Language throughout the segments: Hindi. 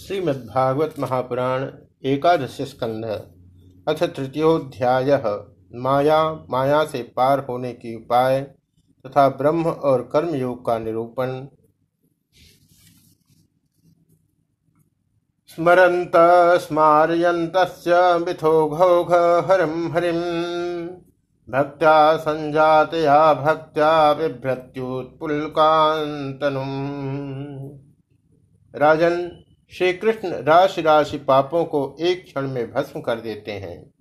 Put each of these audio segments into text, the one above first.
श्रीमद्भागवत महापुराण एकादश स्कंध, अथ तृतीयोध्याय, माया माया से पार होने की उपाय तथा ब्रह्म और कर्मयोग का निरूपण। स्मरत स्मारयंत मिथो घोघ हरिम हरिम भक्त्या संजातया भक्त्या बिभ्रत्युत्पुलकांतनुम राजन श्री कृष्ण राशि राशि पापों को एक क्षण में भस्म कर देते हैं।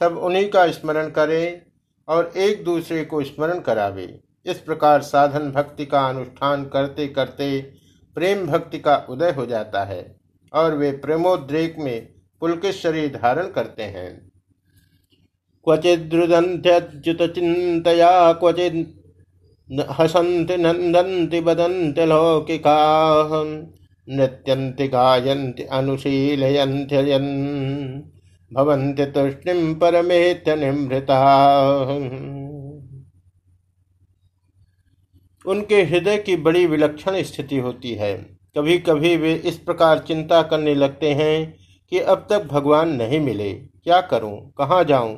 सब उन्हीं का स्मरण करें और एक दूसरे को स्मरण करावे। इस प्रकार साधन भक्ति का अनुष्ठान करते करते प्रेम भक्ति का उदय हो जाता है और वे प्रेमोद्रेक में पुलकित शरीर धारण करते हैं। क्वचिद्रुदंत्यच्युत चिंतया क्वचिद हसंति नंदंति बदंति लौकिका नृत्यन्ति गायन्ति अनुशीलयन्त्ययन्। भवन्ति तुष्णिं परमेत्य निमृता उनके हृदय की बड़ी विलक्षण स्थिति होती है। कभी कभी वे इस प्रकार चिंता करने लगते हैं कि अब तक भगवान नहीं मिले। क्या करूँ? कहाँ जाऊँ?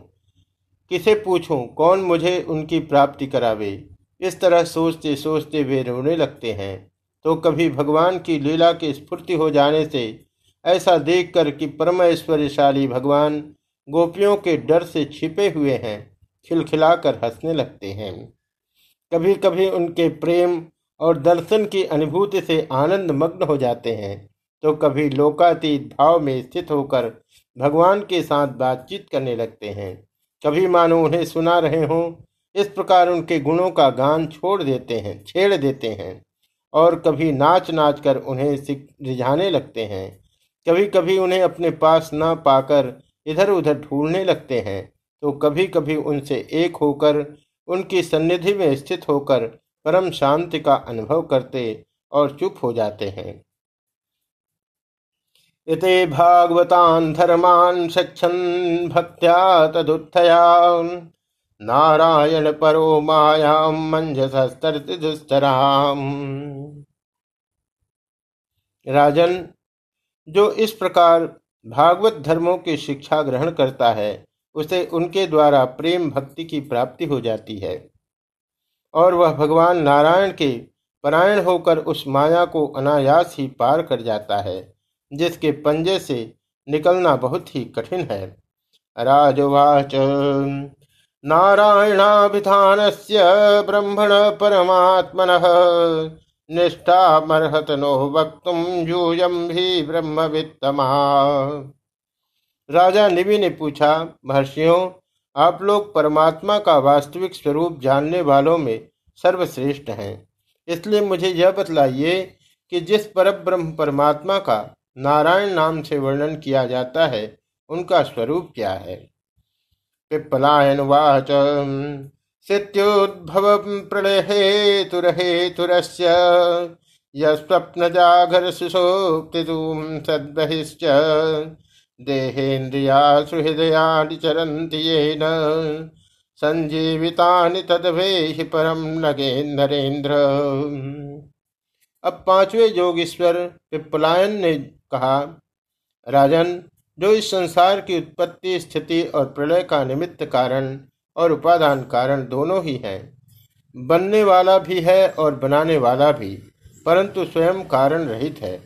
किसे पूछूँ? कौन मुझे उनकी प्राप्ति करावे? इस तरह सोचते सोचते वे रोने लगते हैं। तो कभी भगवान की लीला की स्फूर्ति हो जाने से ऐसा देखकर कि परम ऐश्वर्यशाली भगवान गोपियों के डर से छिपे हुए हैं, खिलखिलाकर हंसने लगते हैं। कभी कभी उनके प्रेम और दर्शन की अनुभूति से आनंद मग्न हो जाते हैं तो कभी लोकातीत भाव में स्थित होकर भगवान के साथ बातचीत करने लगते हैं। कभी मानो उन्हें सुना रहे हों, इस प्रकार उनके गुणों का गान छोड़ देते हैं, छेड़ देते हैं। और कभी नाच नाच कर उन्हें रिझाने लगते हैं। कभी कभी उन्हें अपने पास न पाकर इधर उधर ढूँढने लगते हैं। तो कभी कभी उनसे एक होकर, उनकी सन्निधि में स्थित होकर परम शांति का अनुभव करते और चुप हो जाते हैं। इते भागवतान धर्मान सक्षन भक्त्या तदुत्थया नारायण परो मायाम मंजसस्तरति दुस्तराम राजन, जो इस प्रकार भागवत धर्मों की शिक्षा ग्रहण करता है, उसे उनके द्वारा प्रेम भक्ति की प्राप्ति हो जाती है। और वह भगवान नारायण के परायण होकर उस माया को अनायास ही पार कर जाता है, जिसके पंजे से निकलना बहुत ही कठिन है। राजवाच नारायणाभिधानस्य ब्रह्मण परमात्मनः। निष्ठामर्हत नो वक्तुम यूयम भी ब्रह्मवित्तमा। राजा निवि ने पूछा, महर्षियों, आप लोग परमात्मा का वास्तविक स्वरूप जानने वालों में सर्वश्रेष्ठ हैं। इसलिए मुझे यह बतलाइए कि जिस पर ब्रह्म परमात्मा का नारायण नाम से वर्णन किया जाता है, उनका स्वरूप क्या है? पिप्पलायनुवाच। हेतुरहेतुरस्य यस्वप्नजागर सुषोक्तितुं सद्बहिश्च। देहेन्द्रिया सुहृदयानि चरन्ति येन। संजीवितानि तदभेहि परम नगेन्द्रेन्द्र अब पाँचवें योगीश्वर पिप्पलायन ने कहा, राजन जो इस संसार की उत्पत्ति, स्थिति और प्रलय का निमित्त कारण और उपादान कारण दोनों ही हैं। बनने वाला भी है और बनाने वाला भी, परंतु स्वयं कारण रहित है,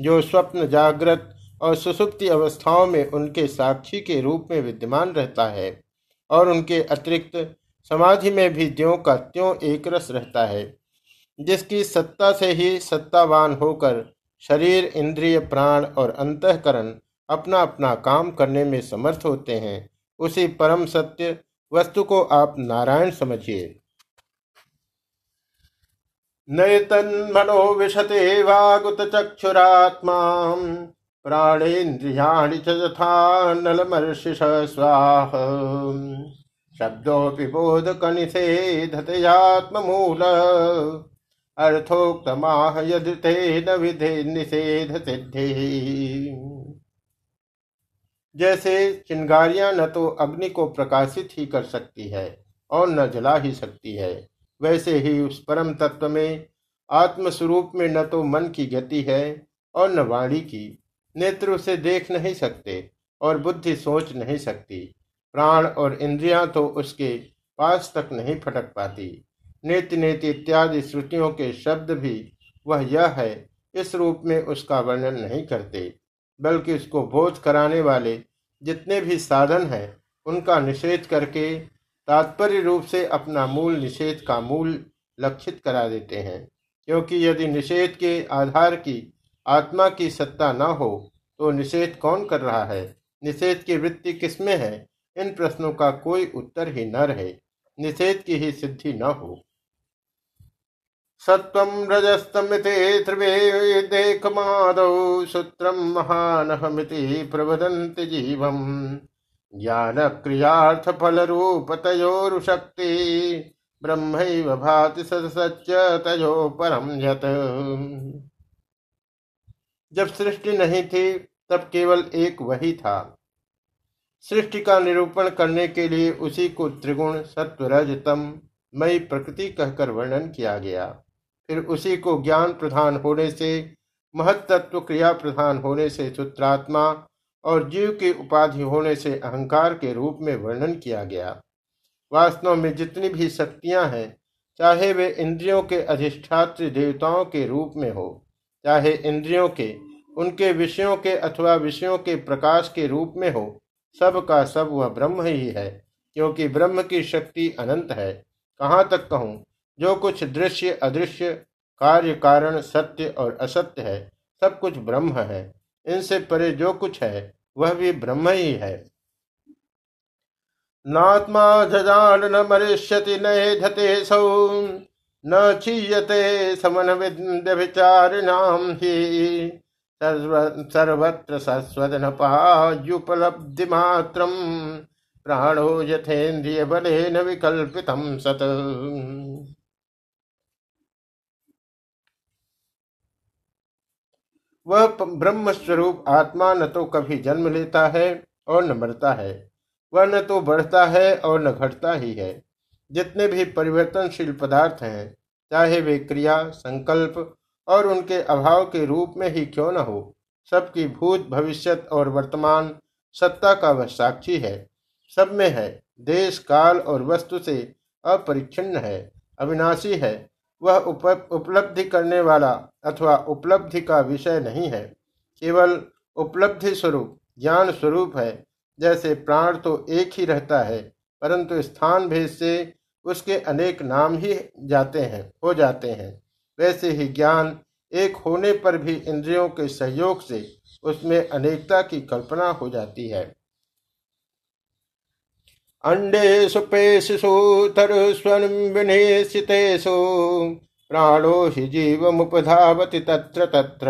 जो स्वप्न, जागृत और सुसुप्ति अवस्थाओं में उनके साक्षी के रूप में विद्यमान रहता है और उनके अतिरिक्त समाधि में भी ज्यों का त्यों एक रस रहता है, जिसकी सत्ता से ही सत्तावान होकर शरीर, इंद्रिय, प्राण और अंतकरण अपना अपना काम करने में समर्थ होते हैं। उसी परम सत्य वस्तु को आप नारायण समझिए। नैतन्मनो विशते वागुत चक्षुरात्मा, प्राणेन्द्रियाणि च नलमर्षिष स्वाह। शब्दोऽपि बोधकनिषेधतयात्ममूल अर्थोक्तमाह यदि तेन विधे निषेध सिद्धि। जैसे चिंगारियाँ न तो अग्नि को प्रकाशित ही कर सकती है और न जला ही सकती है। वैसे ही उस परम तत्व में, आत्मस्वरूप में न तो मन की गति है और न वाणी की। नेत्र उसे देख नहीं सकते और बुद्धि सोच नहीं सकती। प्राण और इंद्रियाँ तो उसके पास तक नहीं फटक पाती। नेति नेति इत्यादि श्रुतियों के शब्द भी वह यह है, इस रूप में उसका वर्णन नहीं करते। बल्कि उसको बोध कराने वाले जितने भी साधन हैं, उनका निषेध करके तात्पर्य रूप से अपना मूल निषेध का मूल लक्षित करा देते हैं। क्योंकि यदि निषेध के आधार की आत्मा की सत्ता न हो तो निषेध कौन कर रहा है? निषेध की वृत्ति किसमें है? इन प्रश्नों का कोई उत्तर ही न रहे। निषेध की ही सिद्धि न हो। सत्वं रजस्तमिति त्रिवे देखमादौ सूत्रं महानहमिति प्रवदन्ति जीवम्। ज्ञानक्रियार्थफलरूपतयोरुशक्ति, ब्रह्मैव भाति सच तयो परम यत। जब सृष्टि नहीं थी, तब केवल एक वही था। सृष्टि का निरूपण करने के लिए उसी को त्रिगुण सत्वरजतम मई प्रकृति कहकर वर्णन किया गया। फिर उसी को ज्ञान प्रधान होने से महत्त्व क्रिया प्रधान होने से सूत्रात्मा और जीव की उपाधि होने से अहंकार के रूप में वर्णन किया गया। वास्तव में जितनी भी शक्तियाँ हैं, चाहे वे इंद्रियों के अधिष्ठात्र देवताओं के रूप में हो, चाहे इंद्रियों के, उनके विषयों के अथवा विषयों के प्रकाश के रूप में हो, सब का सब वह ब्रह्म ही है, क्योंकि ब्रह्म की शक्ति अनंत है। कहाँ तक कहूँ? जो कुछ दृश्य अदृश्य, कार्य कारण, सत्य और असत्य है, सब कुछ ब्रह्म है। इनसे परे जो कुछ है, वह भी ब्रह्म ही है। नात्मा जजान न मरिष्यति, न धते सौ, न क्षीयते समन विचारिणाम ही। सर्वत्र सस्वदन पायुपलब्धि मात्रम प्राणो यथेन्द्रिय बलेन विकल्पितम सत। वह ब्रह्म स्वरूप आत्मा न तो कभी जन्म लेता है और न मरता है। वह न तो बढ़ता है और न घटता ही है। जितने भी परिवर्तनशील पदार्थ हैं, चाहे वे क्रिया, संकल्प और उनके अभाव के रूप में ही क्यों न हो, सबकी भूत भविष्यत और वर्तमान सत्ता का वह साक्षी है। सब में है। देश, काल और वस्तु से अपरिच्छिन्न है, अविनाशी है वह उप, उपलब्धि करने वाला अथवा उपलब्धि का विषय नहीं है। केवल उपलब्धि स्वरूप ज्ञान स्वरूप है। जैसे प्राण तो एक ही रहता है परंतु स्थान भेद से उसके अनेक नाम ही जाते हैं हो जाते हैं। वैसे ही ज्ञान एक होने पर भी इंद्रियों के सहयोग से उसमें अनेकता की कल्पना हो जाती है। अंडेषु पेशिषु तरुस्वनिनिश्चितेषु प्राणो हि जीवमुपधावति तत्र तत्र।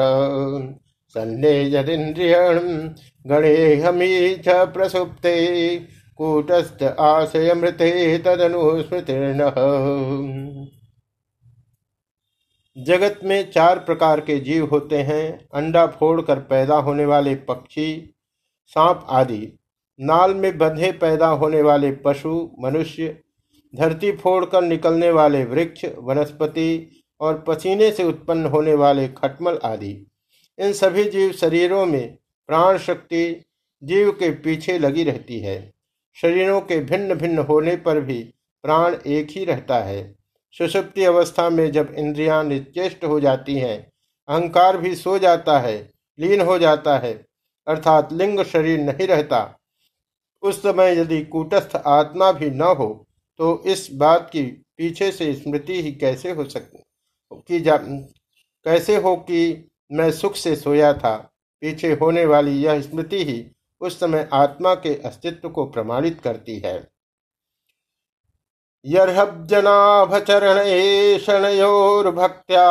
सन्ने यदिन्द्रियं गणेहमी च प्रसुप्ते। कूटस्थ आशयमृते तदनुस्मृतिर्न। जगत में चार प्रकार के जीव होते हैं, अंडा फोड़कर पैदा होने वाले पक्षी, सांप आदि। नाल में बंधे पैदा होने वाले पशु, मनुष्य, धरती फोड़कर निकलने वाले वृक्ष, वनस्पति और पसीने से उत्पन्न होने वाले खटमल आदि। इन सभी जीव शरीरों में प्राण शक्ति जीव के पीछे लगी रहती है। शरीरों के भिन्न भिन्न होने पर भी प्राण एक ही रहता है। सुषुप्ति अवस्था में जब इंद्रियाँ निचेष्ट हो जाती हैं, अहंकार भी सो जाता है, लीन हो जाता है, अर्थात लिंग शरीर नहीं रहता। उस समय यदि कूटस्थ आत्मा भी न हो तो इस बात की पीछे से स्मृति ही कैसे हो सकती? कि जा, कैसे हो कि मैं सुख से सोया था? पीछे होने वाली यह स्मृति ही उस समय आत्मा के अस्तित्व को प्रमाणित करती है। यर्हब्जनाभचरण भक्त्या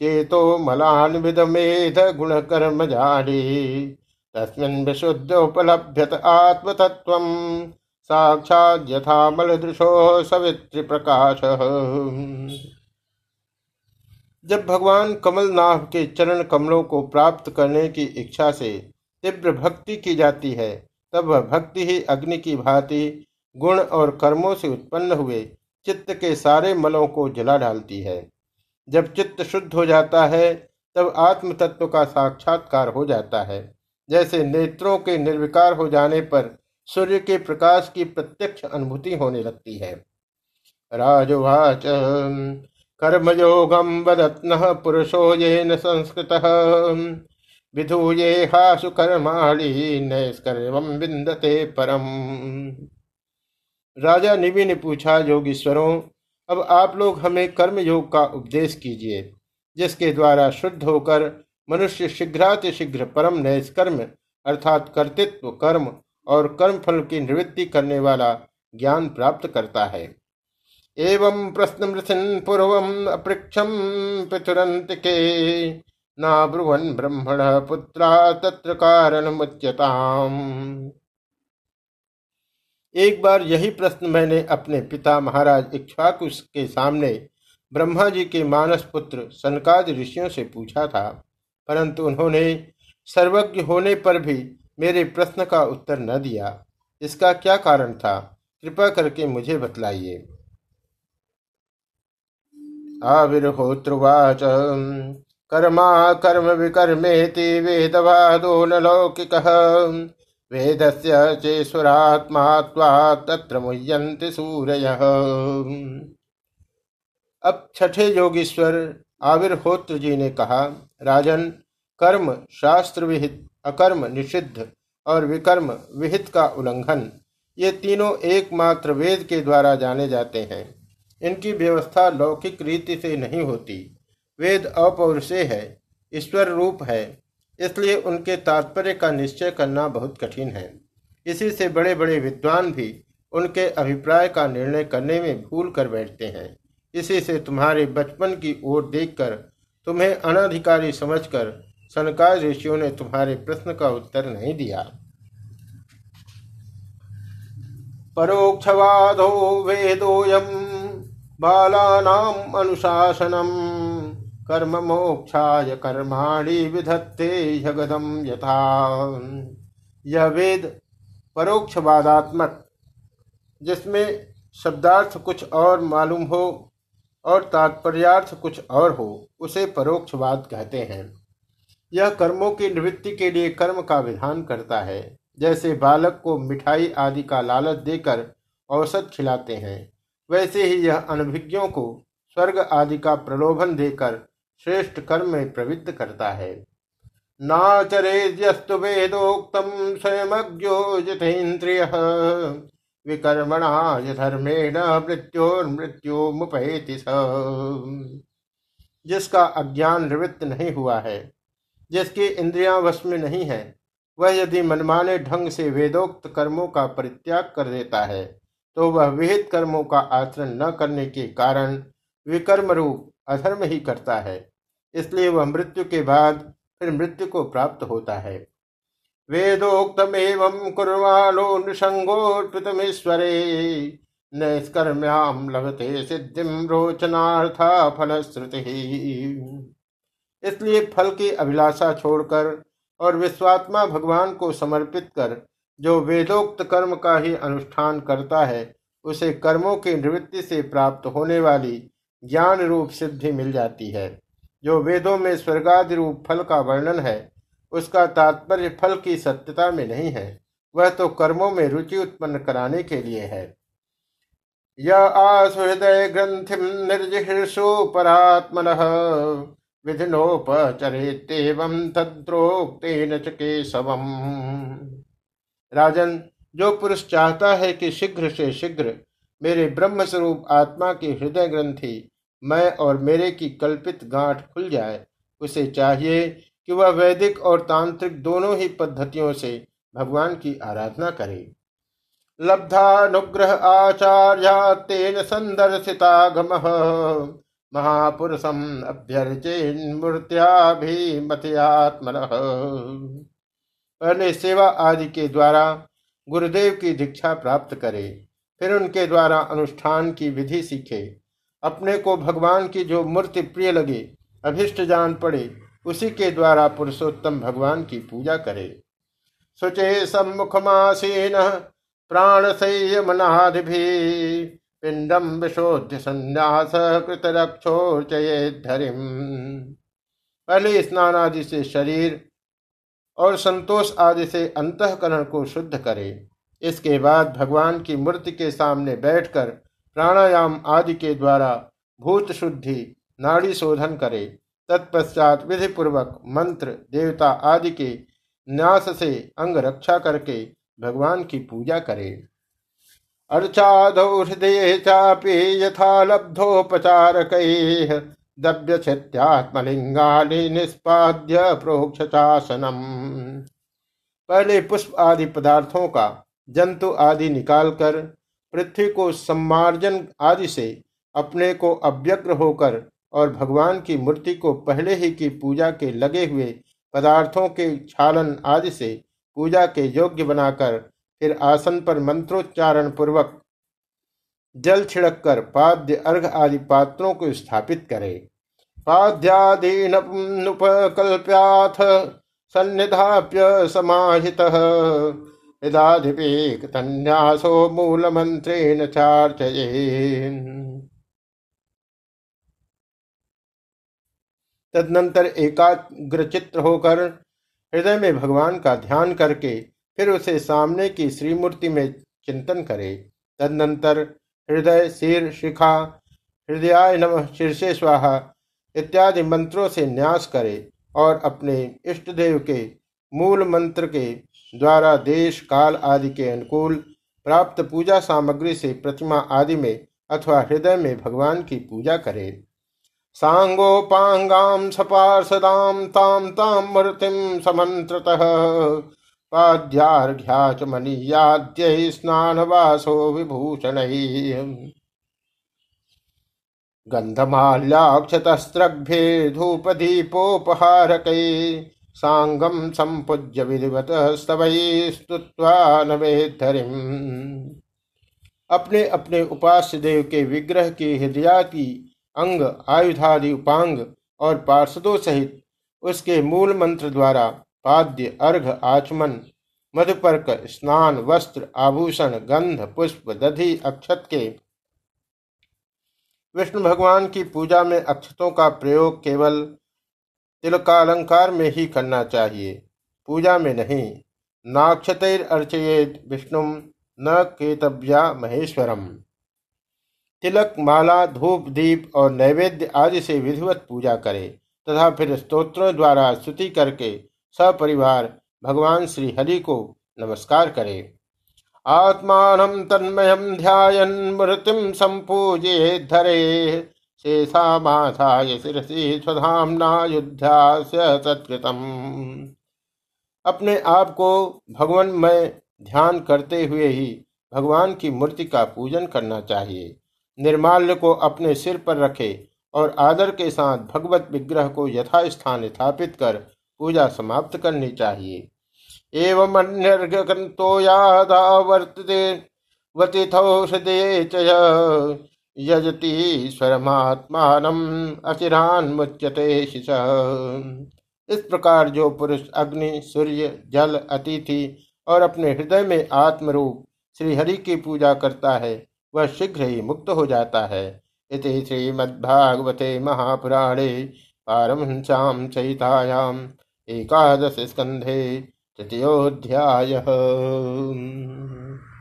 चेतो मलान विदमेध गुण कर्म जाड़ी तस्मिन् विशुद्धोपलभ्यत आत्मतत्व साक्षात सवित्री प्रकाश जब भगवान कमलनाभ के चरण कमलों को प्राप्त करने की इच्छा से तीव्र भक्ति की जाती है, तब भक्ति ही अग्नि की भांति गुण और कर्मों से उत्पन्न हुए चित्त के सारे मलों को जला डालती है। जब चित्त शुद्ध हो जाता है, तब आत्म तत्व का साक्षात्कार हो जाता है। जैसे नेत्रों के निर्विकार हो जाने पर सूर्य के प्रकाश की प्रत्यक्ष अनुभूति होने लगती है। राजवाच कर्मयोगम वदत्न पुरुषो ये न संस्कृत। विधूये हासु कर्माणी नैष्कर्म विंदते परम। राजा निवि ने पूछा, योगीश्वरों, अब आप लोग हमें कर्म योग का उपदेश कीजिए, जिसके द्वारा शुद्ध होकर मनुष्य शीघ्रातिशीघ्र परम नैष्कर्म, अर्थात कर्तृत्व, कर्म और कर्म फल की निवृत्ति करने वाला ज्ञान प्राप्त करता है। एवं प्रश्न मृथिन पूर्व अपृक्षम पितुरंत के नाब्रुवन ब्रह्मण पुत्रा तत्र कारण एक बार यही प्रश्न मैंने अपने पिता महाराज इक्ष्वाकुश के सामने ब्रह्मा जी के मानस पुत्र सनकाद ऋषियों से पूछा था। परंतु उन्होंने सर्वज्ञ होने पर भी मेरे प्रश्न का उत्तर न दिया। इसका क्या कारण था? कृपा करके मुझे बतलाइए। आविर्होत्रुवाच कर्मा कर्म विकर्मेति वेदवादो न लौकिक। वेदस्य चेश्वरात्मा तत्र मुह्यन्ति सूरय। अब छठे योगीश्वर आविर्होत्र जी ने कहा, राजन, कर्म शास्त्र विहित, अकर्म निषिद्ध और विकर्म विहित का उल्लंघन, ये तीनों एकमात्र वेद के द्वारा जाने जाते हैं। इनकी व्यवस्था लौकिक रीति से नहीं होती। वेद अपौरुषे है, ईश्वर रूप है, इसलिए उनके तात्पर्य का निश्चय करना बहुत कठिन है। इसी से बड़े बड़े विद्वान भी उनके अभिप्राय का निर्णय करने में भूल कर बैठते हैं। इसी से तुम्हारे बचपन की ओर देखकर, तुम्हें अनाधिकारी समझकर सनकाय ऋषियों ने तुम्हारे प्रश्न का उत्तर नहीं दिया। परोक्षवादो वेदोयम बालानाम अनुशासनम, कर्म मोक्षाय कर्माणि विधत्ते जगदम यथा। यह वेद परोक्षवादात्मक, जिसमें शब्दार्थ कुछ और मालूम हो और तात्पर्यार्थ कुछ और हो, उसे परोक्षवाद कहते हैं। यह कर्मों की निवृत्ति के लिए कर्म का विधान करता है, जैसे बालक को मिठाई आदि का लालच देकर औसत खिलाते हैं, वैसे ही यह अनभिज्ञों को स्वर्ग आदि का प्रलोभन देकर श्रेष्ठ कर्म में प्रवृत्त करता है। नाचरेस्तु वेदोक्तम स्वयंज्ञो जितेन्द्रिय। विकर्मणा धर्मेण मृत्योर्मृत्यो मुपैति जिसका अज्ञान निवृत्त नहीं हुआ है, जिसकी इंद्रियाँ वश में नहीं है, वह यदि मनमाने ढंग से वेदोक्त कर्मों का परित्याग कर देता है तो वह विहित कर्मों का आचरण न करने के कारण विकर्म रूप अधर्म ही करता है। इसलिए वह मृत्यु के बाद फिर मृत्यु को प्राप्त होता है। वेदोक्तमेव कुर्वाणो लभते सिद्धिम रोचनार्था फलश्रुति इसलिए फल की अभिलाषा छोड़कर और विश्वात्मा भगवान को समर्पित कर, जो वेदोक्त कर्म का ही अनुष्ठान करता है, उसे कर्मों की निवृत्ति से प्राप्त होने वाली ज्ञान रूप सिद्धि मिल जाती है। जो वेदों में स्वर्गादि रूप फल का वर्णन है उसका तात्पर्य फल की सत्यता में नहीं है। वह तो कर्मों में रुचि उत्पन्न कराने के लिए है। यह आसुहृदय ग्रंथि निर्जिहृषु परात्मन विधिनोपचरेत्येवं तद्रोक्तेन च केशवम्। राजन, जो पुरुष चाहता है कि शीघ्र से शीघ्र मेरे ब्रह्मस्वरूप आत्मा की हृदय ग्रंथि मैं और मेरे की कल्पित गांठ खुल जाए, उसे चाहिए कि वह वैदिक और तांत्रिक दोनों ही पद्धतियों से भगवान की आराधना करे। लब्धानुग्रह आचार्य तेन संदर्शितागम महापुरुषम अभ्यर्चेन पहले सेवा आदि के द्वारा गुरुदेव की दीक्षा प्राप्त करे, फिर उनके द्वारा अनुष्ठान की विधि सीखे। अपने को भगवान की जो मूर्ति प्रिय लगे, अभिष्ट जान पड़े उसी के द्वारा पुरुषोत्तम भगवान की पूजा करे। सुचे सम्मुखमासीन प्राण संयमनादि पिंडम विशोध्य संन्यास कृत रक्षोर्चये धरिम पहले स्नान आदि से शरीर और संतोष आदि से अंतकरण को शुद्ध करे। इसके बाद भगवान की मूर्ति के सामने बैठकर प्राणायाम आदि के द्वारा भूत शुद्धि नाड़ी शोधन करे। तत्पश्चात विधि पूर्वक मंत्र, देवता आदि के न्यास से अंग रक्षा करके भगवान की पूजा करे। अर्चादौ हृदय चापे यथा लब्धोपचारक दव्य निष्पाद्य प्रोक्ष पहले पुष्प आदि पदार्थों का जंतु आदि निकालकर पृथ्वी को सम्मार्जन आदि से अपने को अव्यग्र होकर और भगवान की मूर्ति को पहले ही की पूजा के लगे हुए पदार्थों के छालन आदि से पूजा के योग्य बनाकर फिर आसन पर मंत्रोच्चारण पूर्वक जल छिड़क कर पाद्य अर्घ आदि पात्रों को स्थापित करे। पाद्यादीनुपकल्प्याथ सन्निधाप्य समाहित। मूल मंत्रेण चार्चये तदनंतर एकाग्र चित्र होकर हृदय में भगवान का ध्यान करके फिर उसे सामने की श्रीमूर्ति में चिंतन करे। तदनंतर हृदय सिर शिखा, हृदयाय नम शीर्षे स्वाहा इत्यादि मंत्रों से न्यास करे और अपने इष्ट देव के मूल मंत्र के द्वारा देश, काल आदि के अनुकूल प्राप्त पूजा सामग्री से प्रतिमा आदि में अथवा हृदय में भगवान की पूजा करे। सांगोपांगाम सपार्षदाम ताम ताम मूर्तिम समंत्रतः पाद्यार्घ्याच मनीयाद्य स्नानवासो विभूषण। गंधमाल्याक्षतस्त्रभ्ये धूपदीपोपहारक सांगम संपूज्य विधिवत स्तुत्वा अपने अपने उपास्य देव के विग्रह की हृदयाति अंग, आयुधादि उपांग और पार्षदों सहित उसके मूल मंत्र द्वारा पाद्य अर्घ आचमन, मधुपर्क, स्नान, वस्त्र, आभूषण, गंध, पुष्प, दधि, अक्षत के विष्णु भगवान की पूजा में अक्षतों का प्रयोग केवल तिलकालंकार में ही करना चाहिए। पूजा में नहीं। नाक्षतर अर्चयेत विष्णु न केतव्या महेश्वरम। तिलक, माला, धूप, दीप और नैवेद्य आदि से विधिवत पूजा करे, तथा फिर स्तोत्रों द्वारा स्तुति करके सपरिवार भगवान श्री हरि को नमस्कार करे। आत्मान तन्मयम ध्यान मृत्युम संपूजे धरे। शेषा माथाय शिरसी स्वधामना सत्कृतम। अपने आप को भगवान में ध्यान करते हुए ही भगवान की मूर्ति का पूजन करना चाहिए। निर्माल्य को अपने सिर पर रखे और आदर के साथ भगवत विग्रह को यथास्थान स्थापित कर पूजा समाप्त करनी चाहिए। एवं अन्यर्घकंतो यादावर्तते, वतिथौ हृदय च यजति स्वरमात्मानम अचिरान मुच्यते इस प्रकार जो पुरुष अग्नि, सूर्य, जल, अतिथि और अपने हृदय में आत्मरूप श्रीहरि की पूजा करता है वह शीघ्र ही मुक्त हो जाता है। इति श्रीमद्भागवते महापुराणे पारमहंस्यां चयितायाम एकादश स्कंधे तृतीयोध्याय